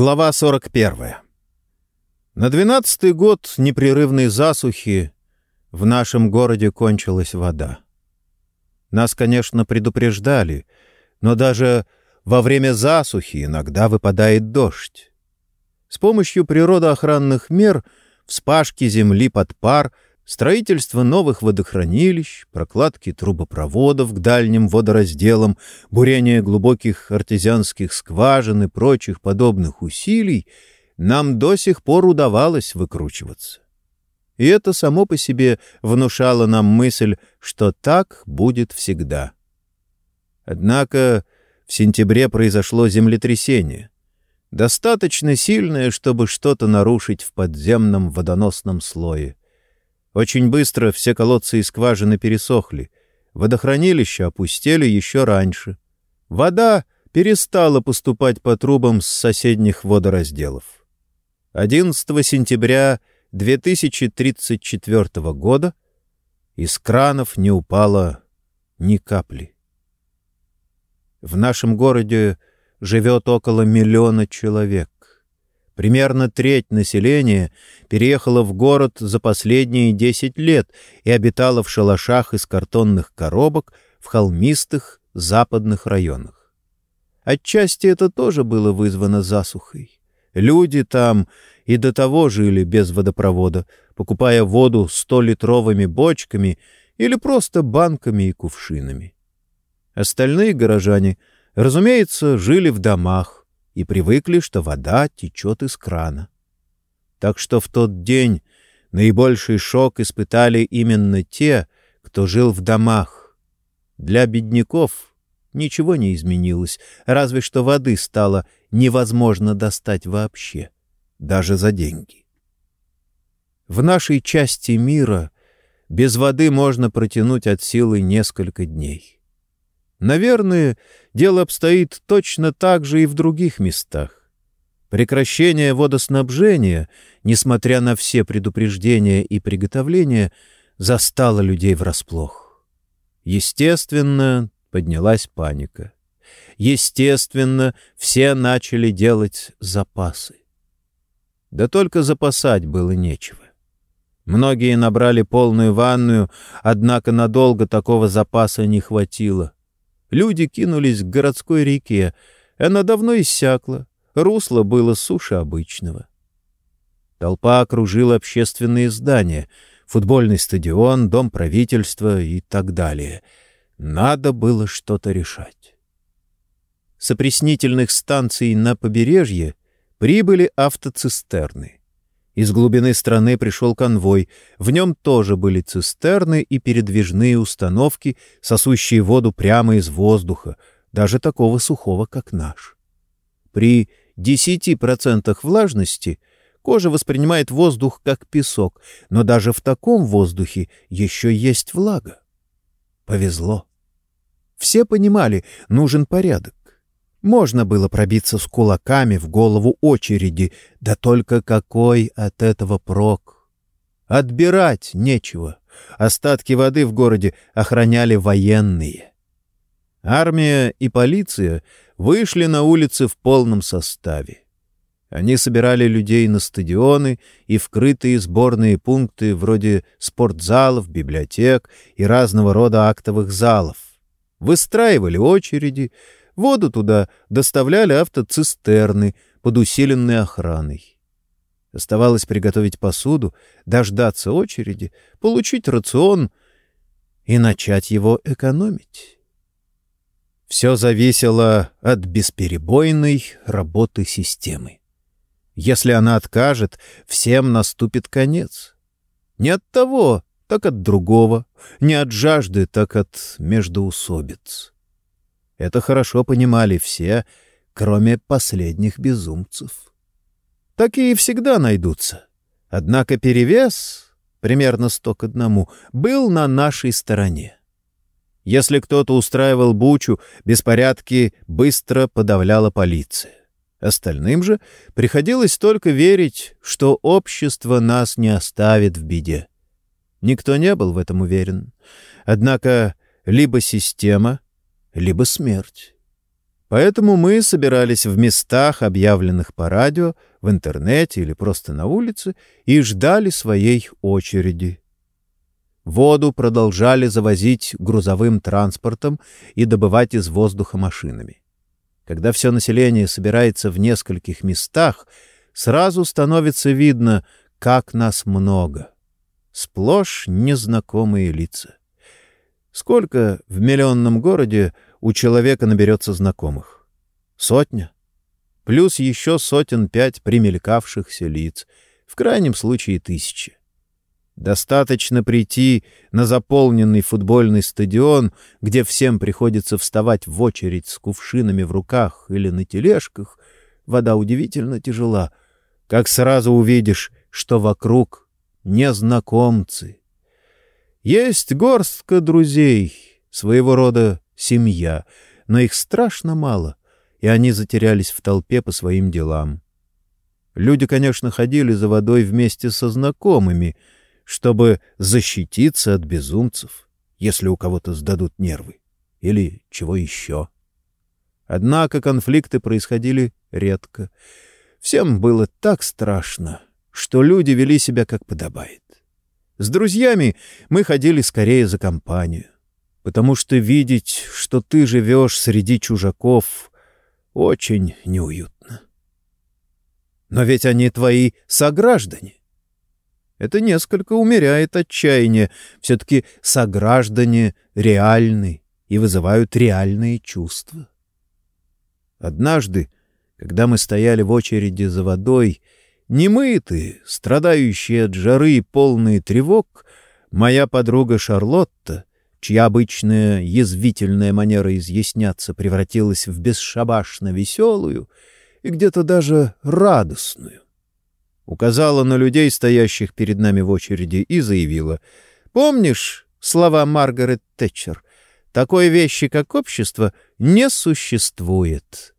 Глава 41. На двенадцатый год непрерывной засухи в нашем городе кончилась вода. Нас, конечно, предупреждали, но даже во время засухи иногда выпадает дождь. С помощью природоохранных мер вспашки земли под пар — Строительство новых водохранилищ, прокладки трубопроводов к дальним водоразделам, бурение глубоких артезианских скважин и прочих подобных усилий нам до сих пор удавалось выкручиваться. И это само по себе внушало нам мысль, что так будет всегда. Однако в сентябре произошло землетрясение, достаточно сильное, чтобы что-то нарушить в подземном водоносном слое. Очень быстро все колодцы и скважины пересохли. Водохранилища опустели еще раньше. Вода перестала поступать по трубам с соседних водоразделов. 11 сентября 2034 года из кранов не упало ни капли. В нашем городе живет около миллиона человек. Примерно треть населения переехала в город за последние 10 лет и обитала в шалашах из картонных коробок в холмистых западных районах. Отчасти это тоже было вызвано засухой. Люди там и до того жили без водопровода, покупая воду столитровыми бочками или просто банками и кувшинами. Остальные горожане, разумеется, жили в домах, и привыкли, что вода течет из крана. Так что в тот день наибольший шок испытали именно те, кто жил в домах. Для бедняков ничего не изменилось, разве что воды стало невозможно достать вообще, даже за деньги. В нашей части мира без воды можно протянуть от силы несколько дней. Наверное, дело обстоит точно так же и в других местах. Прекращение водоснабжения, несмотря на все предупреждения и приготовления, застало людей врасплох. Естественно, поднялась паника. Естественно, все начали делать запасы. Да только запасать было нечего. Многие набрали полную ванную, однако надолго такого запаса не хватило. Люди кинулись к городской реке. Она давно иссякла. Русло было суше обычного. Толпа окружила общественные здания, футбольный стадион, дом правительства и так далее. Надо было что-то решать. С опреснительных станций на побережье прибыли автоцистерны. Из глубины страны пришел конвой. В нем тоже были цистерны и передвижные установки, сосущие воду прямо из воздуха, даже такого сухого, как наш. При 10% влажности кожа воспринимает воздух как песок, но даже в таком воздухе еще есть влага. Повезло. Все понимали, нужен порядок. Можно было пробиться с кулаками в голову очереди, да только какой от этого прок? Отбирать нечего. Остатки воды в городе охраняли военные. Армия и полиция вышли на улицы в полном составе. Они собирали людей на стадионы и вкрытые сборные пункты вроде спортзалов, библиотек и разного рода актовых залов. Выстраивали очереди, Воду туда доставляли автоцистерны под усиленной охраной. Оставалось приготовить посуду, дождаться очереди, получить рацион и начать его экономить. Все зависело от бесперебойной работы системы. Если она откажет, всем наступит конец. Не от того, так от другого, не от жажды, так от междоусобиц. Это хорошо понимали все, кроме последних безумцев. Такие всегда найдутся. Однако перевес, примерно сто к одному, был на нашей стороне. Если кто-то устраивал бучу, беспорядки быстро подавляла полиция. Остальным же приходилось только верить, что общество нас не оставит в беде. Никто не был в этом уверен. Однако либо система, либо смерть. Поэтому мы собирались в местах, объявленных по радио, в интернете или просто на улице, и ждали своей очереди. Воду продолжали завозить грузовым транспортом и добывать из воздуха машинами. Когда все население собирается в нескольких местах, сразу становится видно, как нас много. Сплошь незнакомые лица. Сколько в миллионном городе у человека наберется знакомых? Сотня? Плюс еще сотен пять примелькавшихся лиц, в крайнем случае тысячи. Достаточно прийти на заполненный футбольный стадион, где всем приходится вставать в очередь с кувшинами в руках или на тележках. Вода удивительно тяжела. Как сразу увидишь, что вокруг незнакомцы. Есть горстка друзей, своего рода семья, но их страшно мало, и они затерялись в толпе по своим делам. Люди, конечно, ходили за водой вместе со знакомыми — чтобы защититься от безумцев, если у кого-то сдадут нервы, или чего еще. Однако конфликты происходили редко. Всем было так страшно, что люди вели себя как подобает. С друзьями мы ходили скорее за компанию, потому что видеть, что ты живешь среди чужаков, очень неуютно. Но ведь они твои сограждане. Это несколько умеряет отчаяние. Все-таки сограждане реальны и вызывают реальные чувства. Однажды, когда мы стояли в очереди за водой, немытые, страдающие от жары полные тревог, моя подруга Шарлотта, чья обычная язвительная манера изъясняться превратилась в бесшабашно веселую и где-то даже радостную, указала на людей, стоящих перед нами в очереди, и заявила. «Помнишь слова Маргарет Тэтчер? Такой вещи, как общество, не существует».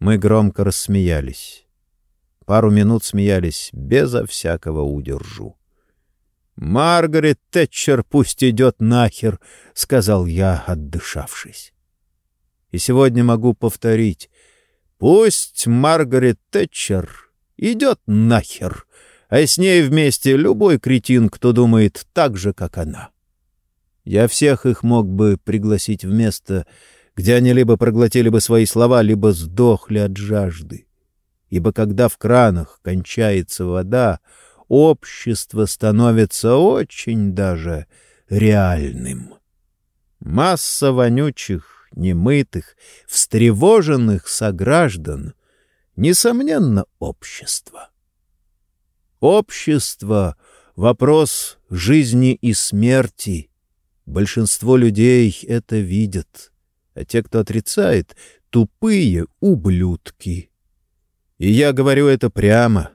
Мы громко рассмеялись. Пару минут смеялись безо всякого удержу. «Маргарет Тэтчер пусть идет нахер», — сказал я, отдышавшись. И сегодня могу повторить. «Пусть Маргарет Тэтчер идет нахер, а с ней вместе любой кретин, кто думает так же, как она. Я всех их мог бы пригласить в место, где они либо проглотили бы свои слова, либо сдохли от жажды. Ибо когда в кранах кончается вода, общество становится очень даже реальным. Масса вонючих, немытых, встревоженных сограждан — несомненно, общество. Общество — вопрос жизни и смерти. Большинство людей это видят, а те, кто отрицает, — тупые ублюдки. И я говорю это прямо.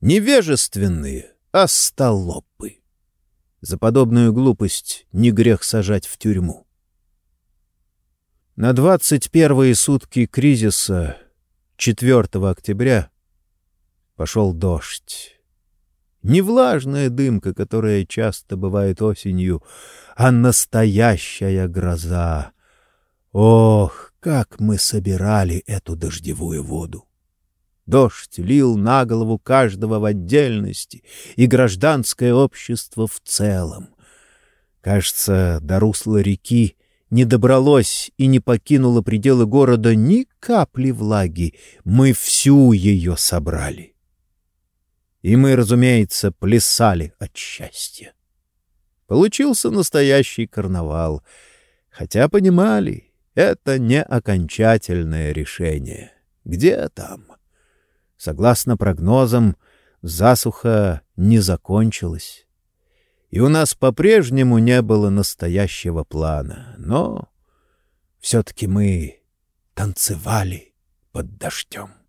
Невежественные, а столопы. За подобную глупость не грех сажать в тюрьму. На двадцать первые сутки кризиса 4 октября пошел дождь. Не влажная дымка, которая часто бывает осенью, а настоящая гроза. Ох, как мы собирали эту дождевую воду! Дождь лил на голову каждого в отдельности и гражданское общество в целом. Кажется, до русла реки не добралось и не покинуло пределы города ни капли влаги. Мы всю ее собрали. И мы, разумеется, плясали от счастья. Получился настоящий карнавал, хотя понимали, это не окончательное решение. Где там? Согласно прогнозам, засуха не закончилась и у нас по-прежнему не было настоящего плана. Но все-таки мы танцевали под дождем.